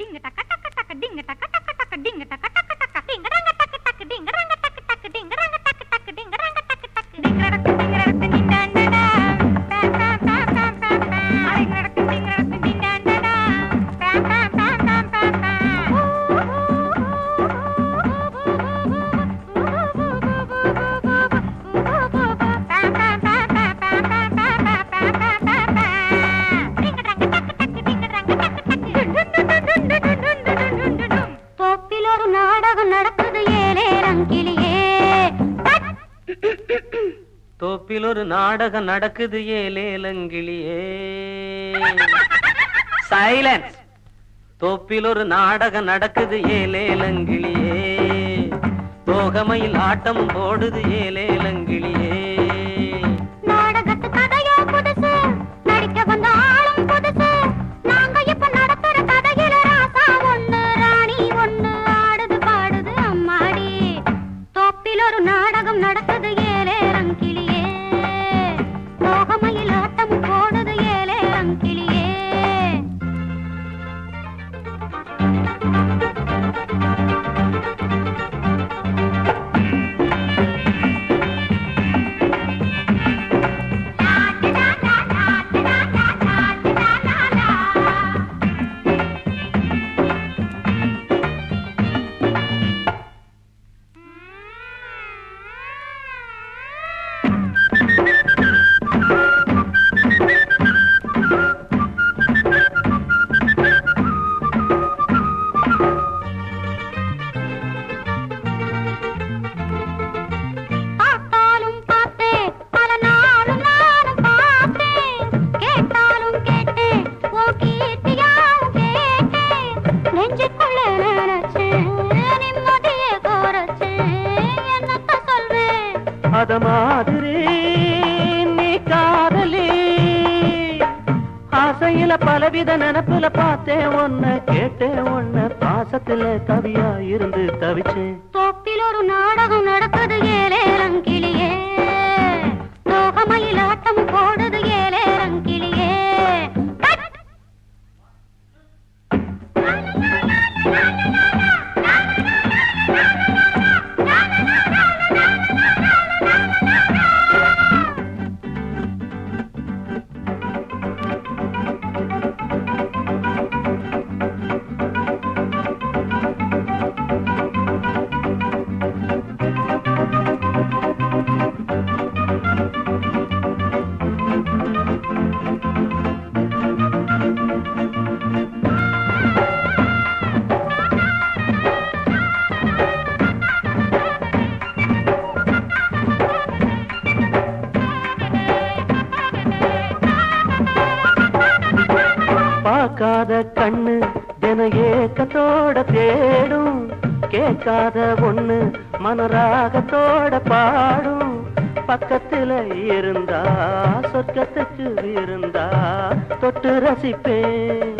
リン高 தோப்பில் ஒரு நாடகம் நடக்குது ஏலேலங்கிளியே சைலன்ஸ் தோப்பில் ஒரு நாடகம் நடக்குது ஏலேலங்கிளியே தோகமையில் ஆட்டம் போடுது ஏலேலங்கிளி கனவுல பலவித நினப்புல பார்த்தேன். ஒன்ன கேட்டேன் ஒன்ன பாசத்துல கவியா இருந்து தவிச்சேன். தொப்பில் ஒரு நாடகம் நடக்குது ஏழேலங்கிளியே மயில் போடுது பார்க்காத கண்ணு ஜன ஏக்கத்தோட தேடும். கேட்காத ஒண்ணு மனராகத்தோட பாடும். பக்கத்துல இருந்தா சொர்க்கத்துக்கு இருந்தா தொட்டு ரசிப்பேன்.